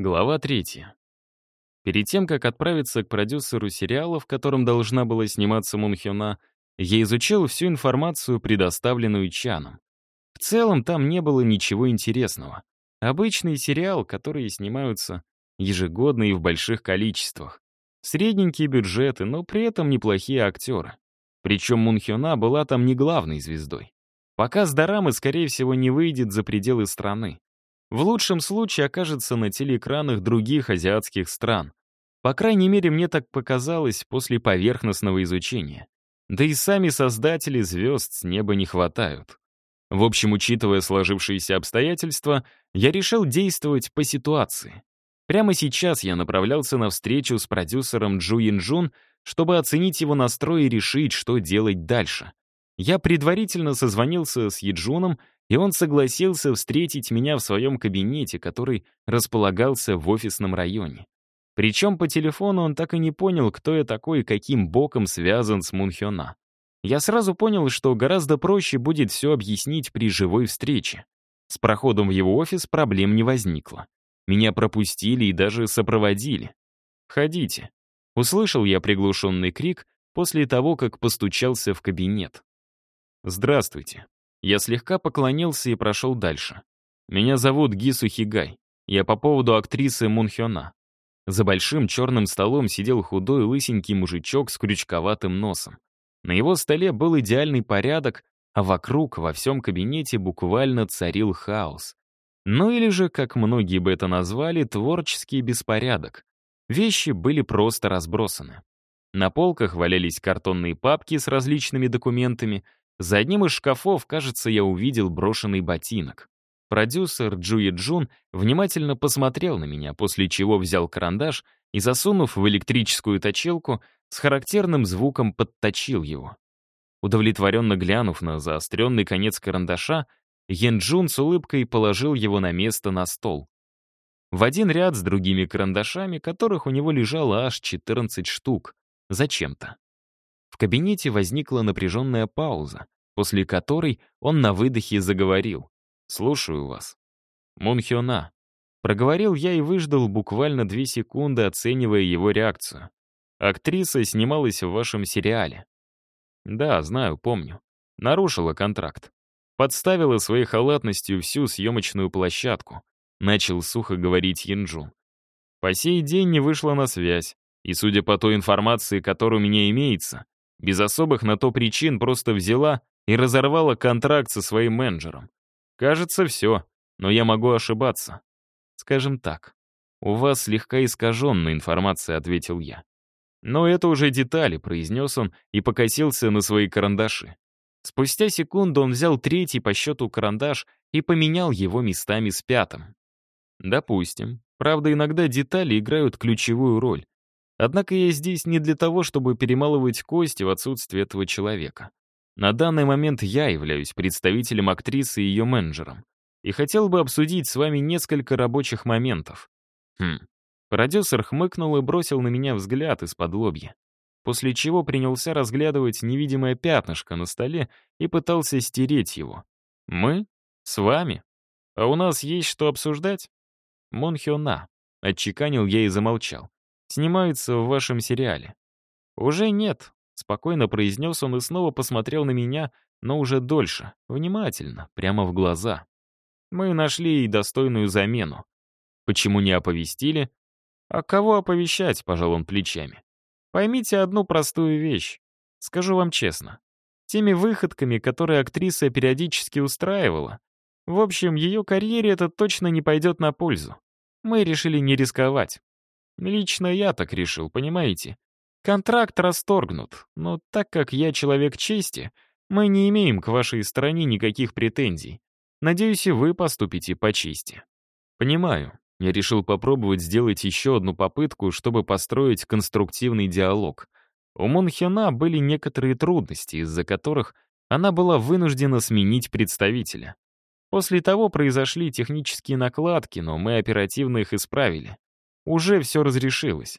Глава третья. Перед тем, как отправиться к продюсеру сериала, в котором должна была сниматься Мун Хёна, я изучил всю информацию, предоставленную Чаном. В целом там не было ничего интересного. Обычный сериал, которые снимаются ежегодно и в больших количествах. Средненькие бюджеты, но при этом неплохие актеры. Причем Мун Хёна была там не главной звездой. Показ дорамы, скорее всего, не выйдет за пределы страны. В лучшем случае окажется на телеэкранах других азиатских стран. По крайней мере, мне так показалось после поверхностного изучения. Да и сами создатели звезд с неба не хватают. В общем, учитывая сложившиеся обстоятельства, я решил действовать по ситуации. Прямо сейчас я направлялся на встречу с продюсером Джу Янджун, чтобы оценить его настрой и решить, что делать дальше. Я предварительно созвонился с Еджуном и он согласился встретить меня в своем кабинете, который располагался в офисном районе. Причем по телефону он так и не понял, кто я такой и каким боком связан с Мунхёна. Я сразу понял, что гораздо проще будет все объяснить при живой встрече. С проходом в его офис проблем не возникло. Меня пропустили и даже сопроводили. «Входите». Услышал я приглушенный крик после того, как постучался в кабинет. «Здравствуйте», я слегка поклонился и прошел дальше. Меня зовут Гису Хигай. Я по поводу актрисы Мунхёна. За большим черным столом сидел худой лысенький мужичок с крючковатым носом. На его столе был идеальный порядок, а вокруг, во всем кабинете буквально царил хаос. Ну или же, как многие бы это назвали, творческий беспорядок. Вещи были просто разбросаны. На полках валялись картонные папки с различными документами — за одним из шкафов, кажется, я увидел брошенный ботинок. Продюсер Джуи Джун внимательно посмотрел на меня, после чего взял карандаш и, засунув в электрическую точилку, с характерным звуком подточил его. Удовлетворенно глянув на заостренный конец карандаша, Йен Джун с улыбкой положил его на место на стол. В один ряд с другими карандашами, которых у него лежало аж 14 штук. Зачем-то. В кабинете возникла напряженная пауза, после которой он на выдохе заговорил. «Слушаю вас». «Мунхёна». Проговорил я и выждал буквально две секунды, оценивая его реакцию. «Актриса снималась в вашем сериале». «Да, знаю, помню. Нарушила контракт. Подставила своей халатностью всю съемочную площадку», начал сухо говорить Янджун. «По сей день не вышла на связь, и, судя по той информации, которая у меня имеется, без особых на то причин просто взяла и разорвала контракт со своим менеджером. Кажется, все, но я могу ошибаться. Скажем так, у вас слегка искаженная информация, ответил я. Но это уже детали, произнес он и покосился на свои карандаши. Спустя секунду он взял третий по счету карандаш и поменял его местами с пятым. Допустим. Правда, иногда детали играют ключевую роль. Однако я здесь не для того, чтобы перемалывать кости в отсутствие этого человека. На данный момент я являюсь представителем актрисы и ее менеджером. И хотел бы обсудить с вами несколько рабочих моментов. Хм. Продюсер хмыкнул и бросил на меня взгляд из-под лобья. После чего принялся разглядывать невидимое пятнышко на столе и пытался стереть его. «Мы? С вами? А у нас есть что обсуждать?» «Монхёна», — отчеканил я и замолчал снимаются в вашем сериале». «Уже нет», — спокойно произнес он и снова посмотрел на меня, но уже дольше, внимательно, прямо в глаза. «Мы нашли и достойную замену. Почему не оповестили?» «А кого оповещать?» — пожал он плечами. «Поймите одну простую вещь. Скажу вам честно. Теми выходками, которые актриса периодически устраивала, в общем, ее карьере это точно не пойдет на пользу. Мы решили не рисковать. Лично я так решил, понимаете? Контракт расторгнут, но так как я человек чести, мы не имеем к вашей стороне никаких претензий. Надеюсь, и вы поступите по чести. Понимаю. Я решил попробовать сделать еще одну попытку, чтобы построить конструктивный диалог. У Монхена были некоторые трудности, из-за которых она была вынуждена сменить представителя. После того произошли технические накладки, но мы оперативно их исправили. Уже все разрешилось.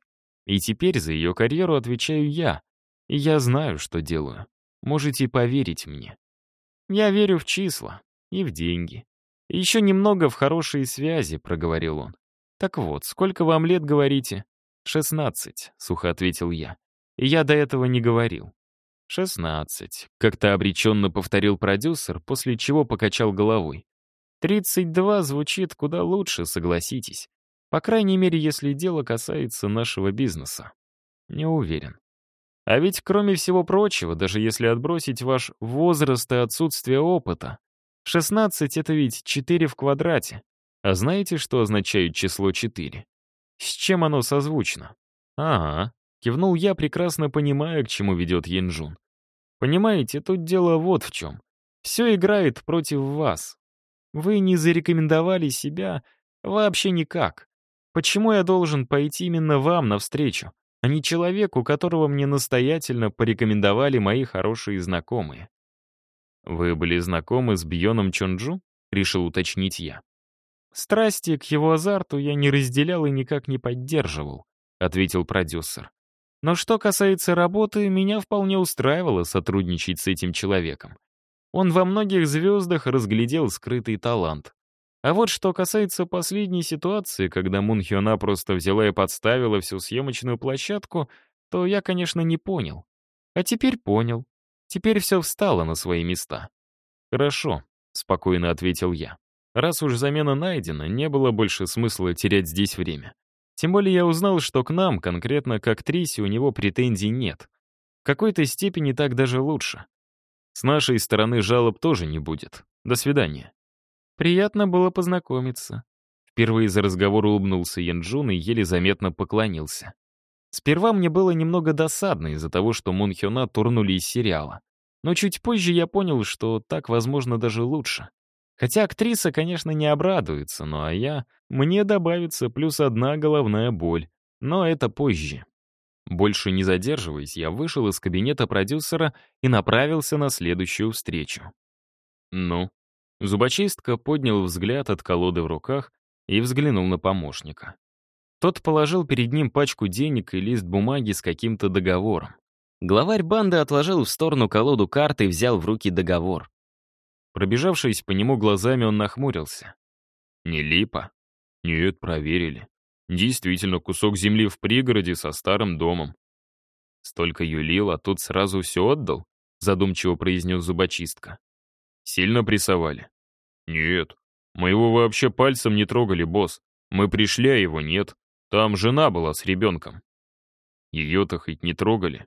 И теперь за ее карьеру отвечаю я. И я знаю, что делаю. Можете поверить мне. Я верю в числа и в деньги. Еще немного в хорошие связи, проговорил он. «Так вот, сколько вам лет, говорите?» «Шестнадцать», — сухо ответил я. «И я до этого не говорил». «Шестнадцать», — как-то обреченно повторил продюсер, после чего покачал головой. «Тридцать два звучит куда лучше, согласитесь. По крайней мере, если дело касается нашего бизнеса. Не уверен. А ведь, кроме всего прочего, даже если отбросить ваш возраст и отсутствие опыта, 16 — это ведь 4 в квадрате. А знаете, что означает число 4? С чем оно созвучно? Ага, кивнул я, прекрасно понимая, к чему ведет Янджун. Понимаете, тут дело вот в чем. Все играет против вас. Вы не зарекомендовали себя вообще никак. Почему я должен пойти именно вам навстречу, а не человеку, которого мне настоятельно порекомендовали мои хорошие знакомые? Вы были знакомы с Бьоном Чонджу? Решил уточнить я. Страсти к его азарту я не разделял и никак не поддерживал, ответил продюсер. Но что касается работы, меня вполне устраивало сотрудничать с этим человеком. Он во многих звездах разглядел скрытый талант. А вот что касается последней ситуации, когда Мунхёна просто взяла и подставила всю съемочную площадку, то я, конечно, не понял. А теперь понял. Теперь все встало на свои места. «Хорошо», — спокойно ответил я. Раз уж замена найдена, не было больше смысла терять здесь время. Тем более я узнал, что к нам, конкретно к актрисе, у него претензий нет. В какой-то степени так даже лучше. С нашей стороны жалоб тоже не будет. До свидания. Приятно было познакомиться. Впервые за разговор улыбнулся Янджун и еле заметно поклонился. Сперва мне было немного досадно из-за того, что Мун Хёна турнули из сериала. Но чуть позже я понял, что так, возможно, даже лучше. Хотя актриса, конечно, не обрадуется, ну а я... Мне добавится плюс одна головная боль. Но это позже. Больше не задерживаясь, я вышел из кабинета продюсера и направился на следующую встречу. Ну, зубочистка поднял взгляд от колоды в руках и взглянул на помощника. Тот положил перед ним пачку денег и лист бумаги с каким-то договором. Главарь банды отложил в сторону колоду карты и взял в руки договор. Пробежавшись по нему глазами, он нахмурился. «Не липа?» «Нет, проверили. Действительно, кусок земли в пригороде со старым домом». «Столько юлил, а тут сразу все отдал?» задумчиво произнес зубочистка. «Сильно прессовали?» «Нет. Мы его вообще пальцем не трогали, босс. Мы пришли, а его нет. Там жена была с ребенком. Ее-то хоть не трогали.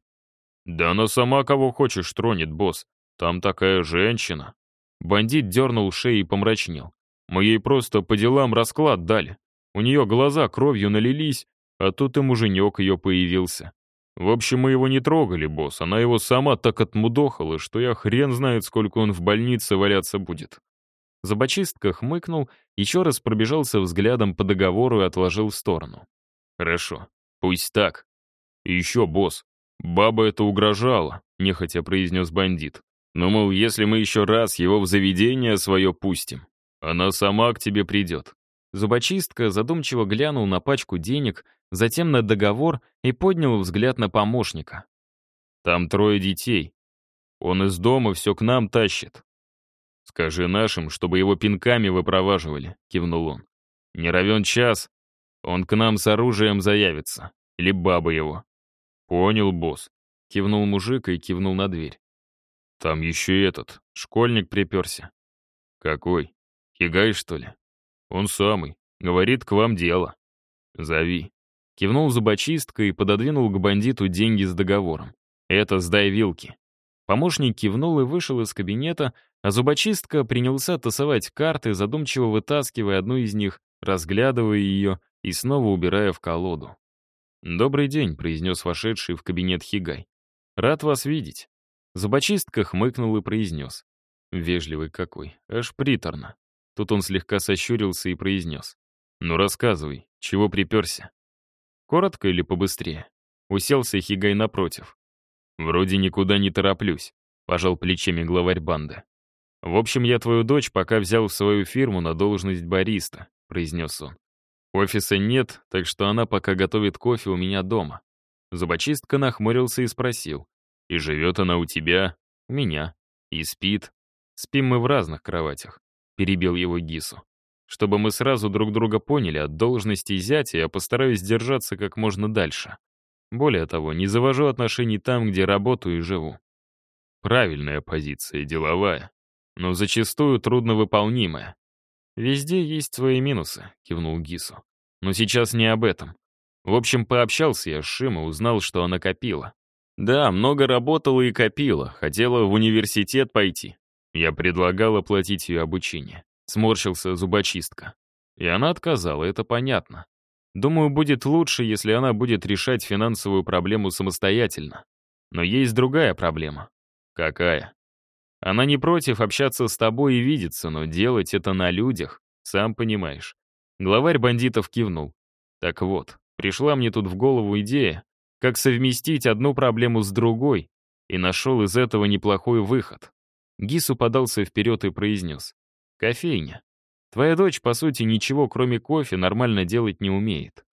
Да она сама кого хочешь тронет, босс. Там такая женщина. Бандит дернул шею и помрачнел. Мы ей просто по делам расклад дали. У нее глаза кровью налились, а тут и муженек ее появился. В общем, мы его не трогали, босс. Она его сама так отмудохала, что я хрен знает, сколько он в больнице валяться будет. Зубочистка хмыкнул, еще раз пробежался взглядом по договору и отложил в сторону. «Хорошо, пусть так. И еще, босс, баба это угрожала», — нехотя произнес бандит. «Ну, мол, если мы еще раз его в заведение свое пустим, она сама к тебе придет». Зубочистка задумчиво глянул на пачку денег, затем на договор и поднял взгляд на помощника. «Там трое детей. Он из дома все к нам тащит. «Скажи нашим, чтобы его пинками выпроваживали», — кивнул он. «Не равен час, он к нам с оружием заявится. Или баба его». «Понял, босс», — кивнул мужик и кивнул на дверь. «Там еще этот, школьник приперся». «Какой? Хигай, что ли?» «Он самый. Говорит, к вам дело». «Зови». Кивнул зубочистка и пододвинул к бандиту деньги с договором. «Это сдай вилки». Помощник кивнул и вышел из кабинета, а зубочистка принялся тасовать карты, задумчиво вытаскивая одну из них, разглядывая ее и снова убирая в колоду. «Добрый день», — произнес вошедший в кабинет Хигай. «Рад вас видеть». Зубочистка хмыкнул и произнес. Вежливый какой, аж приторно. Тут он слегка сощурился и произнес. «Ну рассказывай, чего приперся?» Коротко или побыстрее? Уселся Хигай напротив. «Вроде никуда не тороплюсь», — пожал плечами главарь банды. «В общем, я твою дочь пока взял в свою фирму на должность бариста», — произнес он. «Офиса нет, так что она пока готовит кофе у меня дома». Зубочистка нахмурился и спросил. «И живет она у тебя?» «У меня. И спит. Спим мы в разных кроватях», — перебил его Гису. Чтобы мы сразу друг друга поняли, от должности зятя я постараюсь держаться как можно дальше. Более того, не завожу отношений там, где работаю и живу. Правильная позиция, деловая, но зачастую трудновыполнимая. «Везде есть свои минусы», — кивнул Гису. «Но сейчас не об этом. В общем, пообщался я с Шим и узнал, что она копила. Да, много работала и копила, хотела в университет пойти. Я предлагал оплатить ее обучение. Сморщился зубочистка. И она отказала, это понятно. Думаю, будет лучше, если она будет решать финансовую проблему самостоятельно. Но есть другая проблема. Какая? Она не против общаться с тобой и видеться, но делать это на людях, сам понимаешь. Главарь бандитов кивнул. Так вот, пришла мне тут в голову идея, как совместить одну проблему с другой, и нашел из этого неплохой выход. Гису подался вперед и произнес. «Кофейня. Твоя дочь, по сути, ничего, кроме кофе, нормально делать не умеет».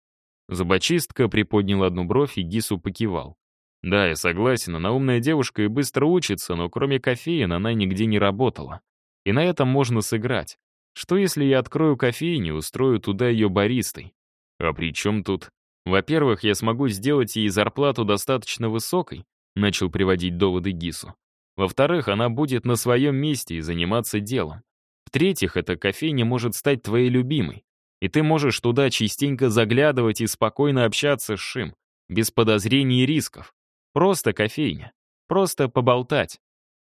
Зубочистка приподнял одну бровь, и Гису покивал. «Да, я согласен, она умная девушка и быстро учится, но кроме кофеин она нигде не работала. И на этом можно сыграть. Что если я открою кофейню, устрою туда ее баристой? А при чем тут? Во-первых, я смогу сделать ей зарплату достаточно высокой, начал приводить доводы Гису. Во-вторых, она будет на своем месте и заниматься делом. В-третьих, эта кофейня может стать твоей любимой. И ты можешь туда частенько заглядывать и спокойно общаться с Шим, без подозрений и рисков. Просто кофейня. Просто поболтать.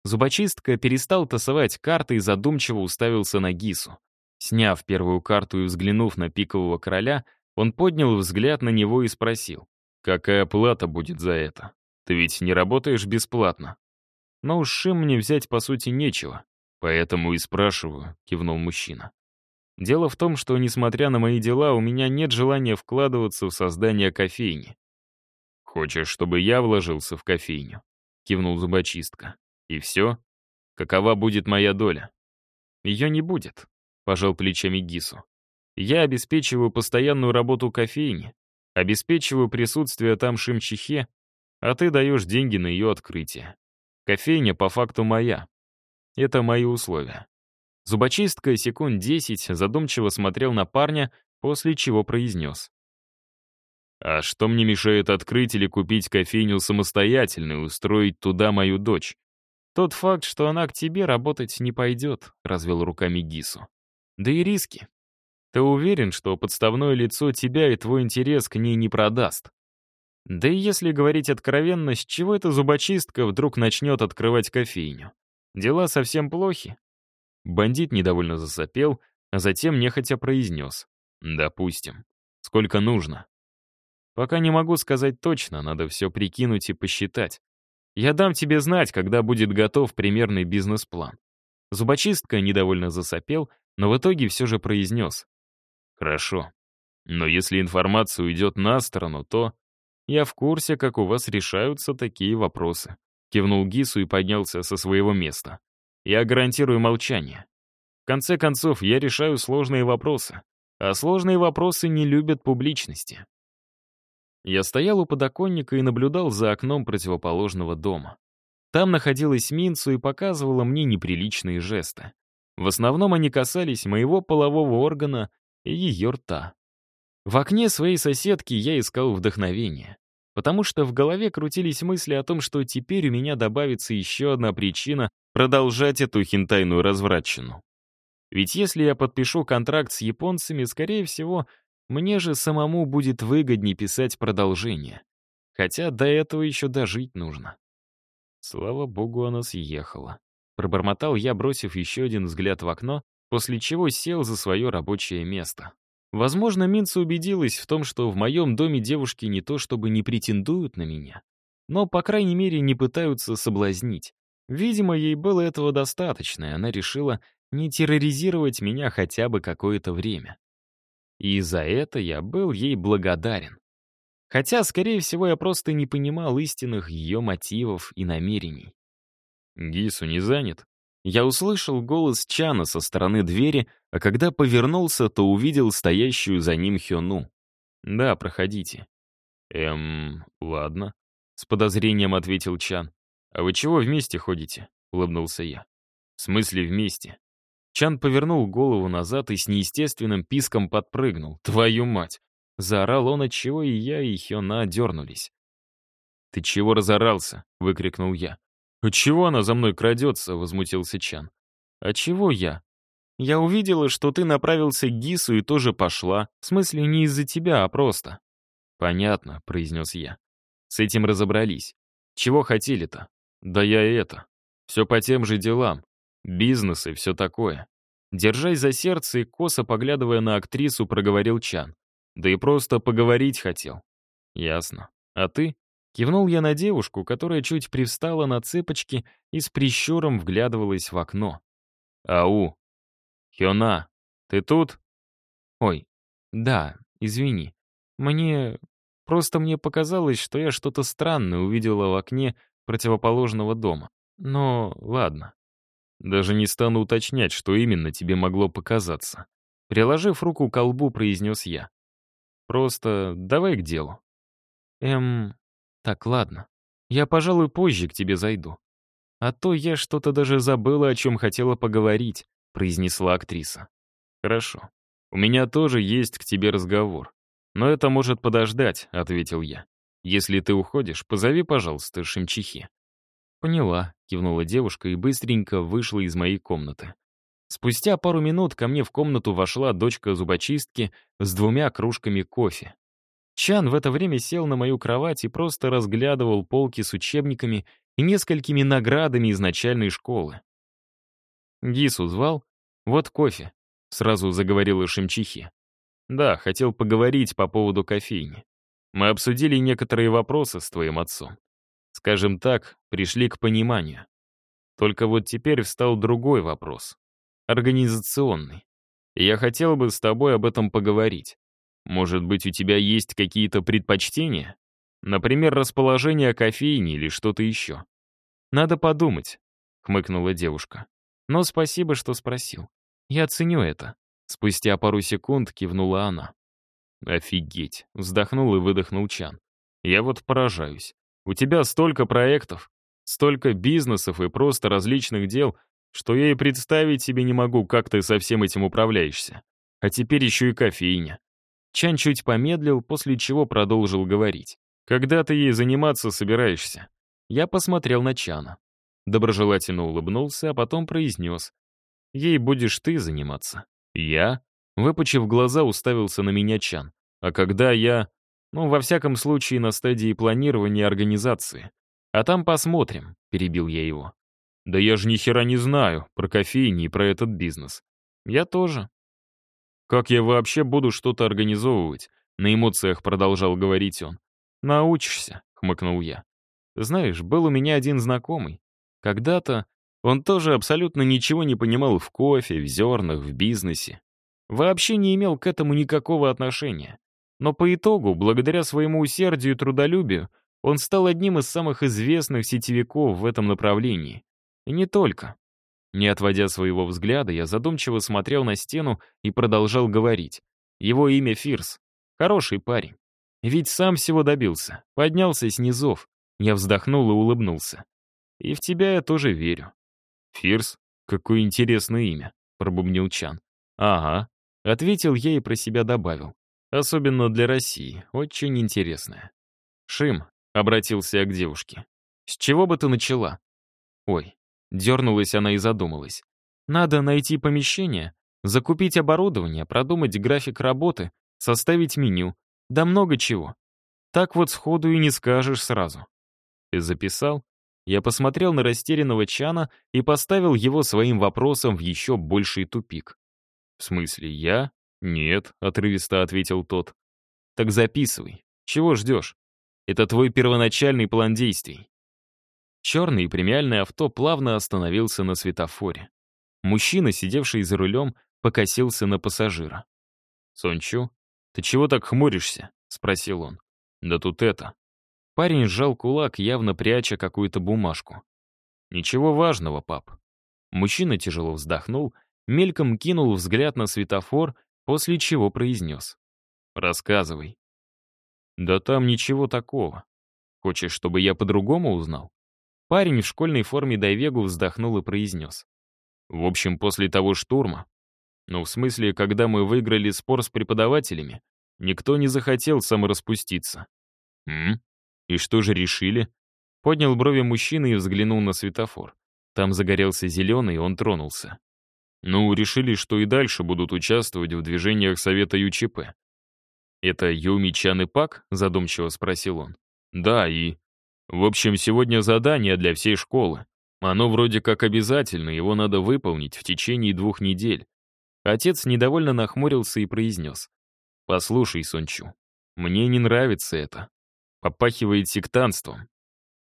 Зубочистка перестал тасовать карты и задумчиво уставился на Гису. Сняв первую карту и взглянув на пикового короля, он поднял взгляд на него и спросил, «Какая плата будет за это? Ты ведь не работаешь бесплатно?» Но уж шим мне взять, по сути, нечего. Поэтому и спрашиваю, кивнул мужчина. Дело в том, что, несмотря на мои дела, у меня нет желания вкладываться в создание кофейни. Хочешь, чтобы я вложился в кофейню? Кивнул зубочистка. И все? Какова будет моя доля? Ее не будет, пожал плечами Гису. Я обеспечиваю постоянную работу кофейни, обеспечиваю присутствие там Шимчихе, а ты даешь деньги на ее открытие. Кофейня по факту моя. Это мои условия. Зубочистка секунд десять задумчиво смотрел на парня, после чего произнес. «А что мне мешает открыть или купить кофейню самостоятельно и устроить туда мою дочь?» «Тот факт, что она к тебе работать не пойдет», — развел руками Гису. «Да и риски. Ты уверен, что подставное лицо тебя и твой интерес к ней не продаст? Да и если говорить откровенно, с чего эта зубочистка вдруг начнет открывать кофейню? Дела совсем плохи. Бандит недовольно засопел, а затем нехотя произнес. «Допустим. Сколько нужно?» «Пока не могу сказать точно, надо все прикинуть и посчитать. Я дам тебе знать, когда будет готов примерный бизнес-план». Зубочистка недовольно засопел, но в итоге все же произнес. «Хорошо. Но если информация уйдет на сторону, то...» «Я в курсе, как у вас решаются такие вопросы», — кивнул Гису и поднялся со своего места. «Я гарантирую молчание. В конце концов, я решаю сложные вопросы, а сложные вопросы не любят публичности». Я стоял у подоконника и наблюдал за окном противоположного дома. Там находилась Минцу и показывала мне неприличные жесты. В основном они касались моего полового органа и ее рта. В окне своей соседки я искал вдохновение потому что в голове крутились мысли о том, что теперь у меня добавится еще одна причина продолжать эту хентайную развратчину. Ведь если я подпишу контракт с японцами, скорее всего, мне же самому будет выгоднее писать продолжение. Хотя до этого еще дожить нужно. Слава богу, она съехала. Пробормотал я, бросив еще один взгляд в окно, после чего сел за свое рабочее место. Возможно, Минца убедилась в том, что в моем доме девушки не то чтобы не претендуют на меня, но, по крайней мере, не пытаются соблазнить. Видимо, ей было этого достаточно, и она решила не терроризировать меня хотя бы какое-то время. И за это я был ей благодарен. Хотя, скорее всего, я просто не понимал истинных ее мотивов и намерений. «Гису не занят?» Я услышал голос Чана со стороны двери, а когда повернулся, то увидел стоящую за ним Хёну. «Да, проходите». «Эм, ладно», — с подозрением ответил Чан. «А вы чего вместе ходите?» — улыбнулся я. «В смысле вместе?» Чан повернул голову назад и с неестественным писком подпрыгнул. «Твою мать!» Заорал он, отчего и я, и Хёна дернулись. «Ты чего разорался?» — выкрикнул я. «А чего она за мной крадется?» — возмутился Чан. «А чего я?» «Я увидела, что ты направился к Гису и тоже пошла. В смысле, не из-за тебя, а просто». «Понятно», — произнес я. «С этим разобрались. Чего хотели-то?» «Да я и это. Все по тем же делам. Бизнес и все такое. Держась за сердце и косо поглядывая на актрису, проговорил Чан. Да и просто поговорить хотел. Ясно. А ты? Кивнул я на девушку, которая чуть привстала на цепочки и с прищуром вглядывалась в окно. Ау. Хёна, ты тут? Ой, да, извини. Мне... Просто мне показалось, что я что-то странное увидела в окне противоположного дома. Но ладно. Даже не стану уточнять, что именно тебе могло показаться. Приложив руку к колбу, произнес я. Просто давай к делу. Эм, так, ладно. Я, пожалуй, позже к тебе зайду. А то я что-то даже забыла, о чем хотела поговорить, произнесла актриса. Хорошо. У меня тоже есть к тебе разговор. Но это может подождать, ответил я. Если ты уходишь, позови, пожалуйста, Шимчихи. «Поняла», — кивнула девушка и быстренько вышла из моей комнаты. Спустя пару минут ко мне в комнату вошла дочка зубочистки с двумя кружками кофе. Чан в это время сел на мою кровать и просто разглядывал полки с учебниками и несколькими наградами из начальной школы. Гису звал? Вот кофе, сразу заговорила Шимчихи. Да, хотел поговорить по поводу кофейни. Мы обсудили некоторые вопросы с твоим отцом. Скажем так, пришли к пониманию. Только вот теперь встал другой вопрос. Организационный. И я хотел бы с тобой об этом поговорить. Может быть, у тебя есть какие-то предпочтения? Например, расположение кофейни или что-то еще? Надо подумать, — хмыкнула девушка. Но спасибо, что спросил. Я ценю это. Спустя пару секунд кивнула она. «Офигеть!» — вздохнул и выдохнул Чан. «Я вот поражаюсь. У тебя столько проектов, столько бизнесов и просто различных дел, что я и представить себе не могу, как ты со всем этим управляешься. А теперь еще и кофейня. Чан чуть помедлил, после чего продолжил говорить. «Когда ты ей заниматься собираешься?» Я посмотрел на Чана. Доброжелательно улыбнулся, а потом произнес. «Ей будешь ты заниматься». «Я?» Выпучив глаза, уставился на меня Чан. «А когда я...» Ну, во всяком случае, на стадии планирования организации. А там посмотрим, перебил я его. Да я же ни хера не знаю про кофейни и про этот бизнес. Я тоже. Как я вообще буду что-то организовывать? На эмоциях продолжал говорить он. Научишься, хмыкнул я. Знаешь, был у меня один знакомый. Когда-то он тоже абсолютно ничего не понимал в кофе, в зернах, в бизнесе. Вообще не имел к этому никакого отношения. Но по итогу, благодаря своему усердию и трудолюбию, он стал одним из самых известных сетевиков в этом направлении. И не только. Не отводя своего взгляда, я задумчиво смотрел на стену и продолжал говорить. Его имя Фирс. Хороший парень. Ведь сам всего добился. Поднялся с низов. Я вздохнул и улыбнулся. И в тебя я тоже верю. Фирс? Какое интересное имя, пробубнил Чан. Ага. Ответил я и про себя добавил. Особенно для России. Очень интересная. «Шим», — обратился я к девушке, — «с чего бы ты начала?» «Ой», — дернулась она и задумалась. «Надо найти помещение, закупить оборудование, продумать график работы, составить меню, да много чего. Так вот сходу и не скажешь сразу». «Ты записал?» Я посмотрел на растерянного Чана и поставил его своим вопросом в еще больший тупик. «В смысле, я?» «Нет», — отрывисто ответил тот. «Так записывай. Чего ждешь? Это твой первоначальный план действий». Черный премиальный авто плавно остановился на светофоре. Мужчина, сидевший за рулем, покосился на пассажира. «Сончу, ты чего так хмуришься?» — спросил он. «Да тут это». Парень сжал кулак, явно пряча какую-то бумажку. «Ничего важного, пап». Мужчина тяжело вздохнул, мельком кинул взгляд на светофор после чего произнес. «Рассказывай». «Да там ничего такого. Хочешь, чтобы я по-другому узнал?» Парень в школьной форме Дайвегу вздохнул и произнес. В общем, после того штурма. Ну, в смысле, когда мы выиграли спор с преподавателями, никто не захотел самораспуститься. М? И что же решили? Поднял брови мужчина и взглянул на светофор. Там загорелся зеленый, и он тронулся. Ну, решили, что и дальше будут участвовать в движениях Совета ЮЧП. «Это Юми Чан и Пак?» — задумчиво спросил он. «Да, и...» «В общем, сегодня задание для всей школы. Оно вроде как обязательно, его надо выполнить в течение двух недель». Отец недовольно нахмурился и произнес. «Послушай, Сончу, мне не нравится это. Попахивает сектантством».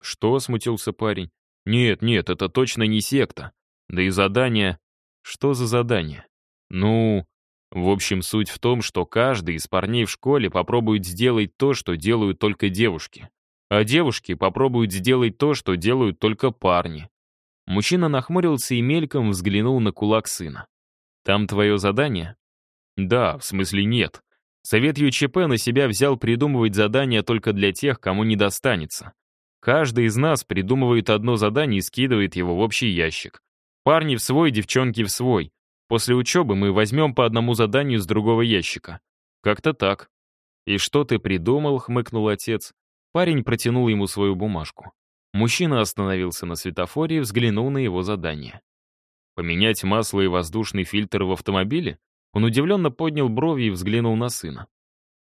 «Что?» — смутился парень. «Нет, нет, это точно не секта. Да и задание...» «Что за задание?» «Ну...» В общем, суть в том, что каждый из парней в школе попробует сделать то, что делают только девушки. А девушки попробуют сделать то, что делают только парни. Мужчина нахмурился и мельком взглянул на кулак сына. «Там твое задание?» «Да, в смысле нет. Совет ЮЧП на себя взял придумывать задания только для тех, кому не достанется. Каждый из нас придумывает одно задание и скидывает его в общий ящик. Парни в свой, девчонки в свой. После учебы мы возьмем по одному заданию с другого ящика. Как-то так. «И что ты придумал?» — хмыкнул отец. Парень протянул ему свою бумажку. Мужчина остановился на светофоре и взглянул на его задание. «Поменять масло и воздушный фильтр в автомобиле?» Он удивленно поднял брови и взглянул на сына.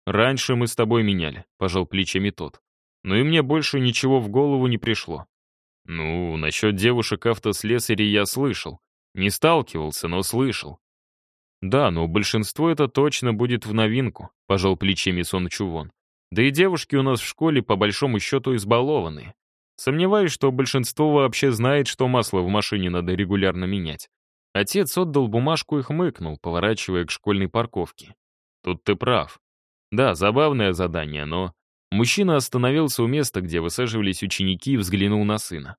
«Раньше мы с тобой меняли», — пожал плечами тот. «Но и мне больше ничего в голову не пришло». «Ну, насчет девушек-автослесарей я слышал. Не сталкивался, но слышал. Да, но большинство это точно будет в новинку, пожал плечами Сон Чувон. Да и девушки у нас в школе по большому счету избалованные. Сомневаюсь, что большинство вообще знает, что масло в машине надо регулярно менять. Отец отдал бумажку и хмыкнул, поворачивая к школьной парковке. Тут ты прав. Да, забавное задание, но... Мужчина остановился у места, где высаживались ученики, и взглянул на сына.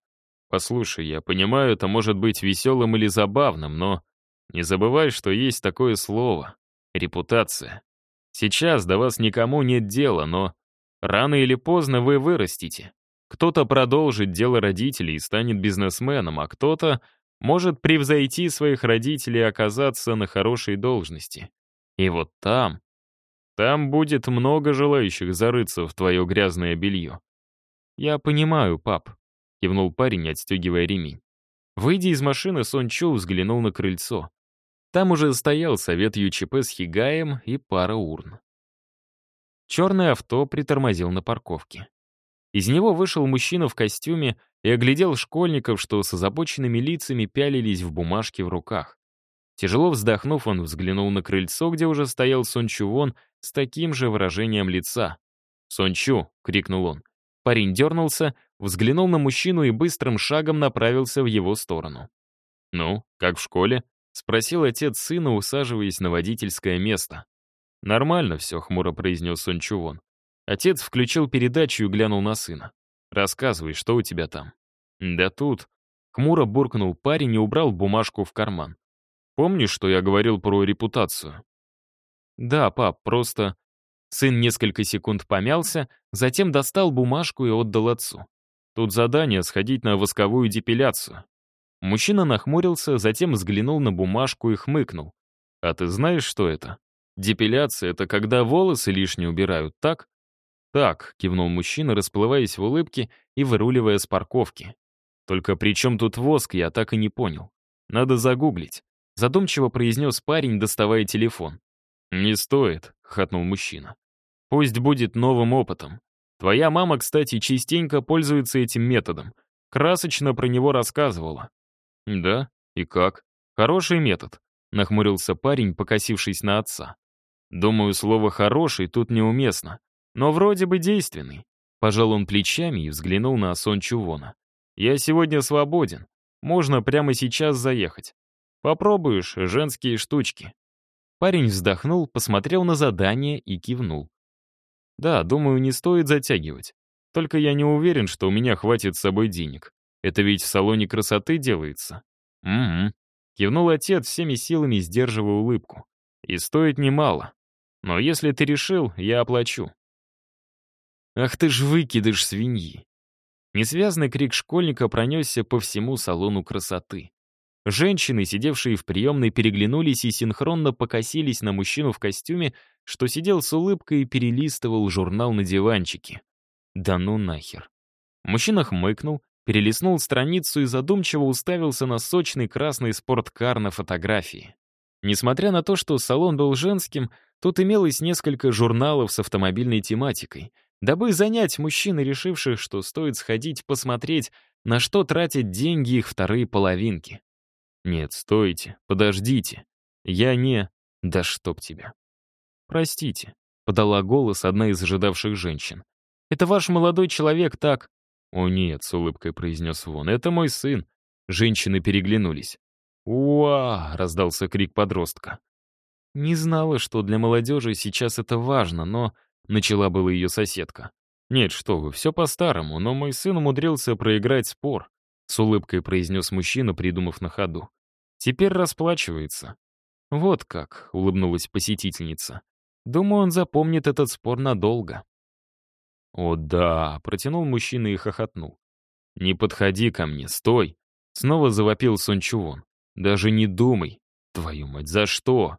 Послушай, я понимаю, это может быть веселым или забавным, но не забывай, что есть такое слово — репутация. Сейчас до вас никому нет дела, но рано или поздно вы вырастете. Кто-то продолжит дело родителей и станет бизнесменом, а кто-то может превзойти своих родителей и оказаться на хорошей должности. И вот там, там будет много желающих зарыться в твое грязное белье. Я понимаю, пап, кивнул парень, отстегивая ремень. Выйдя из машины, Сон Чу взглянул на крыльцо. Там уже стоял совет ЮЧП с Хигаем и пара урн. Черное авто притормозил на парковке. Из него вышел мужчина в костюме и оглядел школьников, что с озабоченными лицами пялились в бумажке в руках. Тяжело вздохнув, он взглянул на крыльцо, где уже стоял Сон Чувон с таким же выражением лица. «Сон Чу!» — крикнул он. Парень дернулся, взглянул на мужчину и быстрым шагом направился в его сторону. «Ну, как в школе?» — спросил отец сына, усаживаясь на водительское место. «Нормально все», — хмуро произнес Сон Чувон. Отец включил передачу и глянул на сына. «Рассказывай, что у тебя там?» «Да тут». Хмуро буркнул парень и убрал бумажку в карман. «Помнишь, что я говорил про репутацию?» «Да, пап, просто...» Сын несколько секунд помялся, затем достал бумажку и отдал отцу. Тут задание сходить на восковую депиляцию. Мужчина нахмурился, затем взглянул на бумажку и хмыкнул. «А ты знаешь, что это? Депиляция — это когда волосы лишние убирают, так?» «Так», — кивнул мужчина, расплываясь в улыбке и выруливая с парковки. «Только при чем тут воск, я так и не понял. Надо загуглить», — задумчиво произнес парень, доставая телефон. «Не стоит», — хатнул мужчина. «Пусть будет новым опытом. Твоя мама, кстати, частенько пользуется этим методом. Красочно про него рассказывала. Да? И как? Хороший метод, нахмурился парень, покосившись на отца. Думаю, слово «хороший» тут неуместно, но вроде бы действенный. Пожал он плечами и взглянул на Сон Чувона. «Я сегодня свободен. Можно прямо сейчас заехать. Попробуешь женские штучки». Парень вздохнул, посмотрел на задание и кивнул. Да, думаю, не стоит затягивать. Только я не уверен, что у меня хватит с собой денег. Это ведь в салоне красоты делается. Угу. Кивнул отец всеми силами, сдерживая улыбку. И стоит немало. Но если ты решил, я оплачу. Ах ты ж выкидыш свиньи. Несвязный крик школьника пронесся по всему салону красоты. Женщины, сидевшие в приемной, переглянулись и синхронно покосились на мужчину в костюме, что сидел с улыбкой и перелистывал журнал на диванчике. Да ну нахер. Мужчина хмыкнул, перелистнул страницу и задумчиво уставился на сочный красный спорткар на фотографии. Несмотря на то, что салон был женским, тут имелось несколько журналов с автомобильной тематикой, дабы занять мужчин, решивших, что стоит сходить посмотреть, на что тратят деньги их вторые половинки. «Нет, стойте, подождите. Я не... Да чтоб тебя». «Простите», — подала голос одна из ожидавших женщин. «Это ваш молодой человек так...» «О нет», — с улыбкой произнес Вон, — «это мой сын». Женщины переглянулись. «Уа!» — раздался крик подростка. «Не знала, что для молодежи сейчас это важно, но...» — начала была ее соседка. «Нет, что вы, все по-старому, но мой сын умудрился проиграть спор. С улыбкой произнес мужчина, придумав на ходу. «Теперь расплачивается». «Вот как», — улыбнулась посетительница. «Думаю, он запомнит этот спор надолго». «О да», — протянул мужчина и хохотнул. «Не подходи ко мне, стой!» Снова завопил Сончувон. «Даже не думай. Твою мать, за что?»